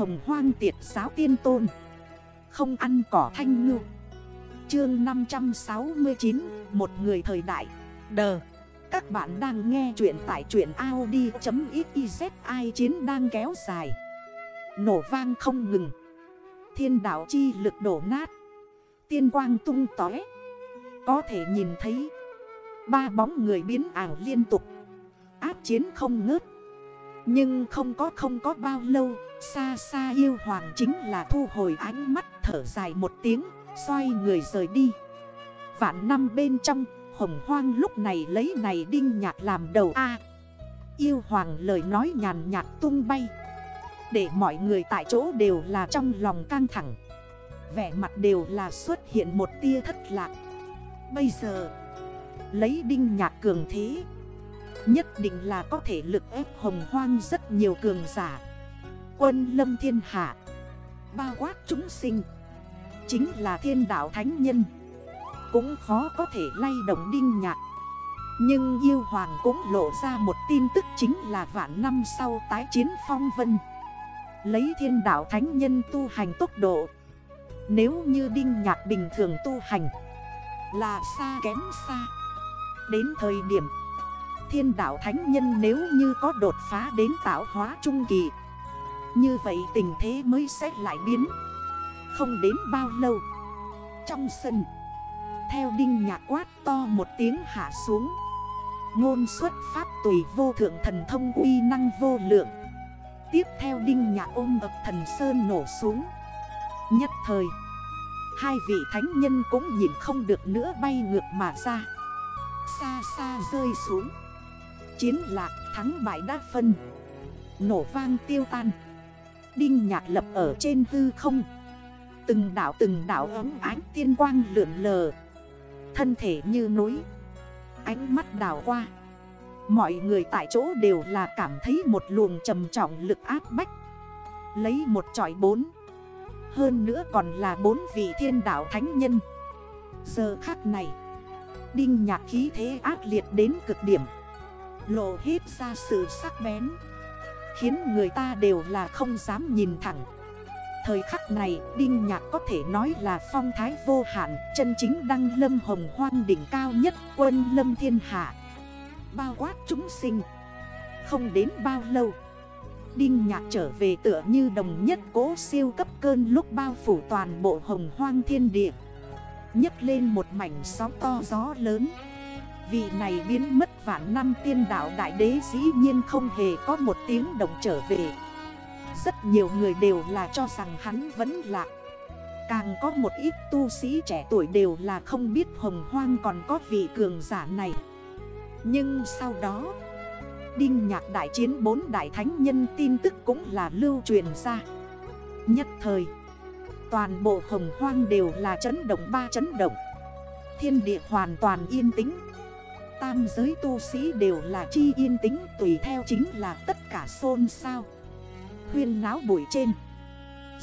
hồng hoang tiệt giáo tiên tôn. Không ăn cỏ thanh ngư. Chương 569 Một người thời đại. Đờ. Các bạn đang nghe chuyện tại chuyện Audi.xyz Ai chiến đang kéo dài. Nổ vang không ngừng. Thiên đảo chi lực đổ nát. Tiên quang tung tói Có thể nhìn thấy. Ba bóng người biến ảo liên tục. Áp chiến không ngớt. Nhưng không có không có bao lâu. Xa xa yêu hoàng chính là thu hồi ánh mắt, thở dài một tiếng, Xoay người rời đi. Vạn năm bên trong, Hồng hoang lúc này lấy này đinh nhạc làm đầu A. Yêu hoàng lời nói nhàn nhạt tung bay. Để mọi người tại chỗ đều là trong lòng căng thẳng. Vẻ mặt đều là xuất hiện một tia thất lạc. Bây giờ, Lấy đinh nhạc cường thế, Nhất định là có thể lực ép hồng hoang rất nhiều cường giả. Quân lâm thiên hạ. Bao quát chúng sinh. Chính là thiên đạo thánh nhân. Cũng khó có thể lay động đinh nhạc. Nhưng yêu hoàng cũng lộ ra một tin tức chính là vạn năm sau tái chiến phong vân. Lấy thiên đạo thánh nhân tu hành tốc độ. Nếu như đinh nhạc bình thường tu hành, Là xa kém xa. Đến thời điểm, Thiên đạo thánh nhân nếu như có đột phá đến tạo hóa trung kỳ như vậy tình thế mới sẽ lại biến. Không đến bao lâu. Trong sân, Theo đinh nhạc quát to một tiếng hạ xuống. Ngôn xuất pháp tùy vô thượng thần thông uy năng vô lượng. Tiếp theo đinh nhạc ôm ập thần sơn nổ xuống. Nhất thời, Hai vị thánh nhân cũng nhìn không được nữa bay ngược mà ra. Xa xa rơi xuống. Chiến lạc thắng bại đa phân. Nổ vang tiêu tan. Đinh nhạc lập ở trên hư không. Từng đảo từng đảo ấm ánh tiên quang lượn lờ. Thân thể như núi. Ánh mắt đảo qua. Mọi người tại chỗ đều là cảm thấy một luồng trầm trọng lực áp bách. Lấy một tròi bốn. Hơn nữa còn là bốn vị thiên đảo thánh nhân. Giờ khắc này, Đinh nhạc khí thế ác liệt đến cực điểm. Lộ hết ra sự sắc bén. Khiến người ta đều là không dám nhìn thẳng. Thời khắc này, Đinh Nhạc có thể nói là phong thái vô hạn, Chân chính đăng lâm hồng hoang đỉnh cao nhất, quân lâm thiên hạ. Bao quát chúng sinh. Không đến bao lâu, Đinh Nhạc trở về tựa như đồng nhất cố siêu cấp cơn lúc bao phủ toàn bộ hồng hoang thiên địa. Nhấc lên một mảnh sóng to gió lớn. Vị này biến mất vạn năm tiên đạo đại đế dĩ nhiên không hề có một tiếng động trở về. Rất nhiều người đều là cho rằng hắn vẫn lạc. Càng có một ít tu sĩ trẻ tuổi đều là không biết hồng hoang còn có vị cường giả này. Nhưng sau đó, Đinh nhạc đại chiến bốn đại thánh nhân tin tức cũng là lưu truyền ra. Nhất thời, Toàn bộ hồng hoang đều là chấn động ba chấn động. Thiên địa hoàn toàn yên tĩnh. Tam giới tu sĩ đều là chi yên tĩnh Tùy theo chính là tất cả xôn xao. Huyên náo bụi trên.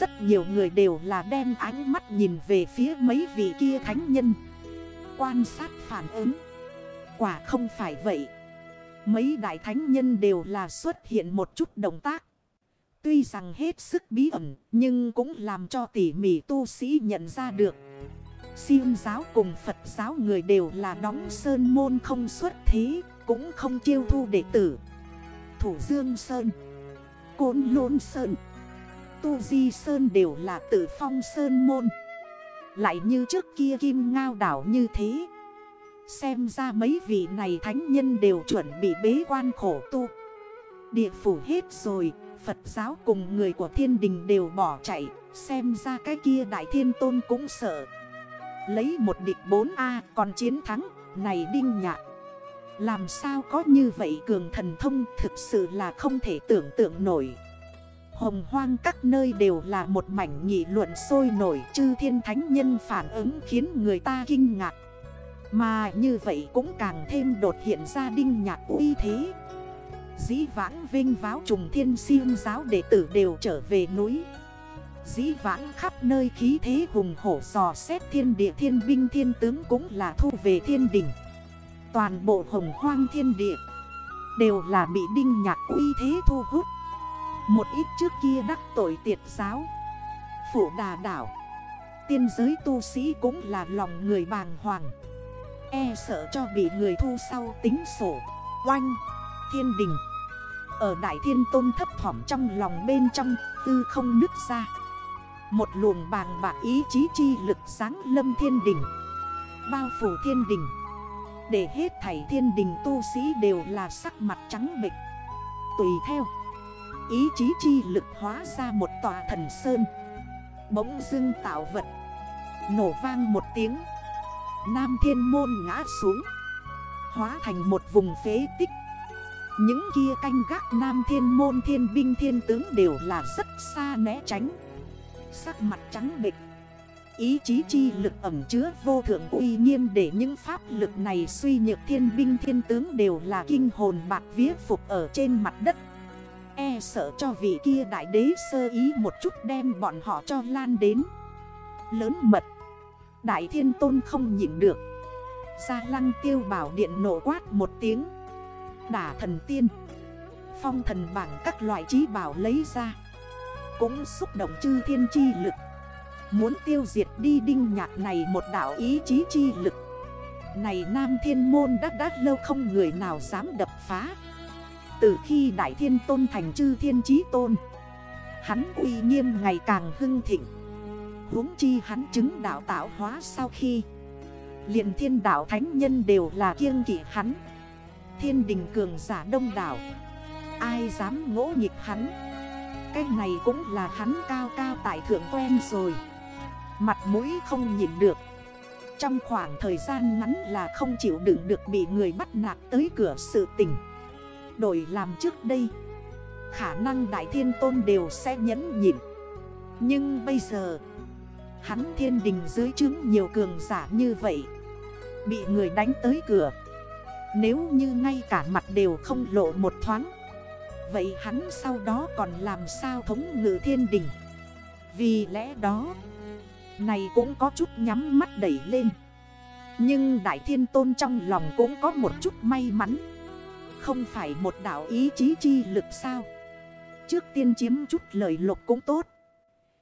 Rất nhiều người đều là đem ánh mắt nhìn về phía mấy vị kia thánh nhân. Quan sát phản ứng. Quả không phải vậy. Mấy đại thánh nhân đều là xuất hiện một chút động tác. Tuy rằng hết sức bí ẩn, nhưng cũng làm cho tỉ mỉ tu sĩ nhận ra được. Siêu giáo cùng Phật giáo người đều là đóng sơn môn không xuất thế, cũng không chiêu thu đệ tử. Thủ Dương Sơn, Côn Lôn Sơn, Tu Di Sơn đều là tử phong sơn môn. Lại như trước kia kim ngao đảo như thế. Xem ra mấy vị này thánh nhân đều chuẩn bị bế quan khổ tu. Địa phủ hết rồi, Phật giáo cùng người của thiên đình đều bỏ chạy Xem ra cái kia đại thiên tôn cũng sợ Lấy một địch 4A còn chiến thắng. Này đinh nhạc. Làm sao có như vậy cường thần thông Thực sự là không thể tưởng tượng nổi. Hồng hoang các nơi đều là một mảnh nghị luận sôi nổi. Chư thiên thánh nhân phản ứng khiến người ta kinh ngạc. Mà như vậy cũng càng thêm đột hiện ra đinh nhạc uy thế. Dĩ vãng vinh váo trùng thiên siêu giáo đệ tử đều trở về núi. Dĩ vãng khắp nơi khí thế hùng hổ sò xét thiên địa thiên binh thiên tướng cũng là thu về thiên đỉnh Toàn bộ hồng hoang thiên địa Đều là bị đinh nhạc uy thế thu hút. Một ít trước kia đắc tội tiệt giáo, Phủ đà đảo, Tiên giới tu sĩ cũng là lòng người bàng hoàng. E sợ cho bị người thu sau tính sổ, Oanh, Thiên đình. Ở Đại Thiên Tôn thấp thỏm trong lòng bên trong, Tư không nứt ra. Một luồng bàng bạc ý chí chi lực sáng lâm thiên đình. Bao phủ thiên đình. Để hết thảy thiên đình tu sĩ đều là sắc mặt trắng bịch Tùy theo, Ý chí chi lực hóa ra một tòa thần sơn. Bỗng dưng tạo vật, Nổ vang một tiếng. Nam thiên môn ngã xuống, Hóa thành một vùng phế tích. Những kia canh gác nam thiên môn thiên binh thiên tướng đều là rất xa né tránh. Sắc mặt trắng bịch Ý chí chi lực ẩm chứa vô thượng uy nghiêm để những pháp lực này suy nhược thiên binh thiên tướng đều là kinh hồn bạc vía phục ở trên mặt đất. E sợ cho vị kia đại đế sơ ý một chút đem bọn họ cho lan đến. Lớn mật. Đại thiên tôn không nhịn được. Gia lăng tiêu bảo điện nổ quát một tiếng. Đả thần tiên. Phong thần bảng các loại trí bảo lấy ra. Cũng xúc động chư thiên chi lực. Muốn tiêu diệt đi đinh nhạc này một đảo ý chí chi lực. Này Nam Thiên Môn đã đắt lâu không người nào dám đập phá. Từ khi Đại Thiên Tôn thành chư Thiên Chí Tôn, Hắn uy nghiêm ngày càng hưng thịnh. Huống chi hắn chứng đạo tạo hóa sau khi, liền thiên đạo thánh nhân đều là kiêng kỵ hắn. Thiên đình cường giả đông đảo, Ai dám ngỗ nghịch hắn? Cái này cũng là hắn cao cao tại thượng quen rồi. Mặt mũi không nhìn được. Trong khoảng thời gian ngắn là không chịu đựng được bị người bắt nạt tới cửa sự tình. Đổi làm trước đây, Khả năng Đại Thiên Tôn đều sẽ nhẫn nhịn. Nhưng bây giờ, Hắn thiên đình dưới chứng nhiều cường giả như vậy, Bị người đánh tới cửa. Nếu như ngay cả mặt đều không lộ một thoáng Vậy hắn sau đó còn làm sao thống ngự thiên đình? Vì lẽ đó, này cũng có chút nhắm mắt đẩy lên. Nhưng Đại Thiên Tôn trong lòng cũng có một chút may mắn. Không phải một đảo ý chí chi lực sao? Trước tiên chiếm chút lời lục cũng tốt.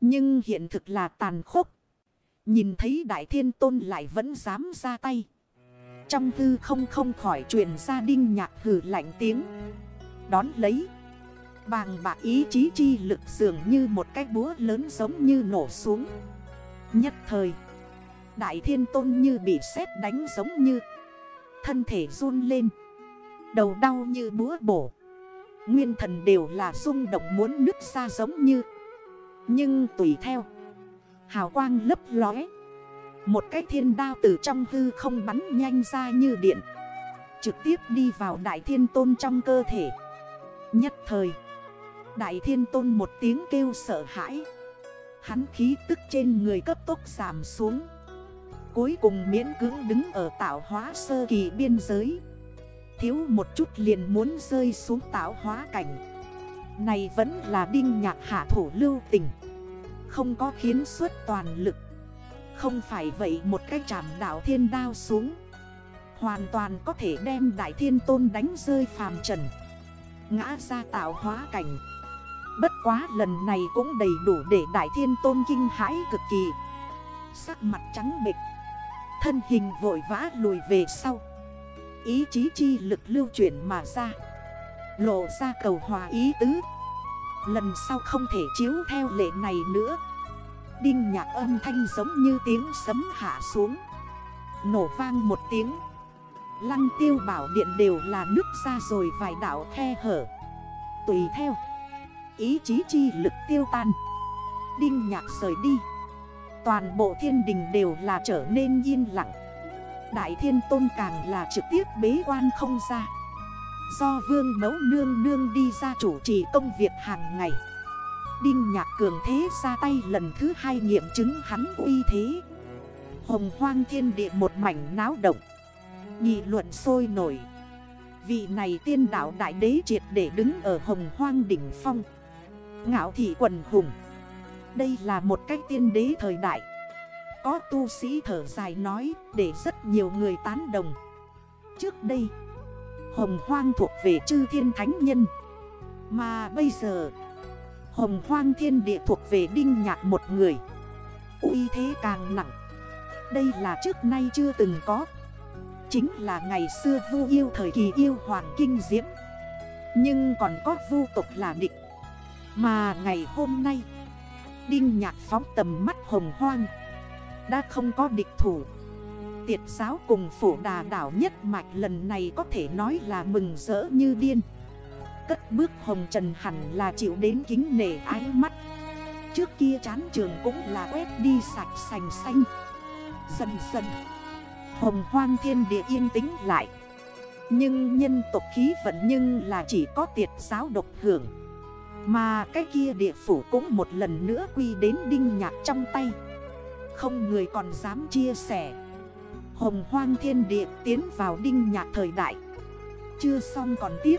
Nhưng hiện thực là tàn khốc. Nhìn thấy Đại Thiên Tôn lại vẫn dám ra tay. Trong thư không không khỏi truyền ra đinh nhạc hử lạnh tiếng. Đón lấy. Bàng bạc ý chí chi lực dường như một cái búa lớn giống như nổ xuống. Nhất thời, Đại thiên tôn như bị sét đánh giống như Thân thể run lên. Đầu đau như búa bổ. Nguyên thần đều là rung động muốn nứt ra giống như. Nhưng tùy theo, Hào quang lấp lóe. Một cái thiên đao từ trong hư không bắn nhanh ra như điện. Trực tiếp đi vào đại thiên tôn trong cơ thể. Nhất thời. Đại thiên tôn một tiếng kêu sợ hãi. Hắn khí tức trên người cấp tốc giảm xuống. Cuối cùng miễn cưỡng đứng ở tạo hóa sơ kỳ biên giới. Thiếu một chút liền muốn rơi xuống tạo hóa cảnh. Này vẫn là đinh nhạc hạ thủ lưu tình. Không có khiến suốt toàn lực. Không phải vậy một cái chạm đảo thiên đao xuống. Hoàn toàn có thể đem đại thiên tôn đánh rơi phàm trần. Ngã ra tạo hóa cảnh. Bất quá lần này cũng đầy đủ để đại thiên tôn kinh hãi cực kỳ. Sắc mặt trắng bịch Thân hình vội vã lùi về sau. Ý chí chi lực lưu chuyển mà ra, Lộ ra cầu hòa ý tứ. Lần sau không thể chiếu theo lệ này nữa. Đinh nhạc âm thanh giống như tiếng sấm hạ xuống, Nổ vang một tiếng. Lăng tiêu bảo điện đều là nước ra rồi vài đảo khe hở. Tùy theo, Ý chí chi lực tiêu tan. Đinh nhạc rời đi. Toàn bộ thiên đình đều là trở nên yên lặng. Đại thiên tôn càng là trực tiếp bế quan không ra. Do vương mẫu nương nương đi ra chủ trì công việc hàng ngày. Đinh nhạc cường thế ra tay lần thứ hai nghiệm chứng hắn uy thế. Hồng hoang thiên địa một mảnh náo động. Nghị luận sôi nổi. Vị này tiên đạo đại đế triệt để đứng ở hồng hoang đỉnh phong. Ngạo thị quần hùng. Đây là một cách tiên đế thời đại. Có tu sĩ thở dài nói để rất nhiều người tán đồng. Trước đây, Hồng hoang thuộc về chư thiên thánh nhân. Mà bây giờ, Hồng hoang thiên địa thuộc về đinh nhạc một người. Uy thế càng nặng. Đây là trước nay chưa từng có. Chính là ngày xưa vu yêu thời kỳ yêu hoàng kinh diễm. Nhưng còn có vu tục là địch. Mà ngày hôm nay, Đinh nhạc phóng tầm mắt hồng hoang. Đã không có địch thủ. Tiệt giáo cùng phổ đà đảo nhất mạch lần này có thể nói là mừng rỡ như điên. Cất bước hồng trần hẳn là chịu đến kính nể ánh mắt. Trước kia chán trường cũng là quét đi sạch sành xanh. Dần dần Hồng hoang thiên địa yên tĩnh lại. Nhưng nhân tộc khí vận nhưng là chỉ có tiệt giáo độc hưởng. Mà cái kia địa phủ cũng một lần nữa quy đến đinh nhạc trong tay. Không người còn dám chia sẻ. Hồng hoang thiên địa tiến vào đinh nhạc thời đại. Chưa xong còn tiếp.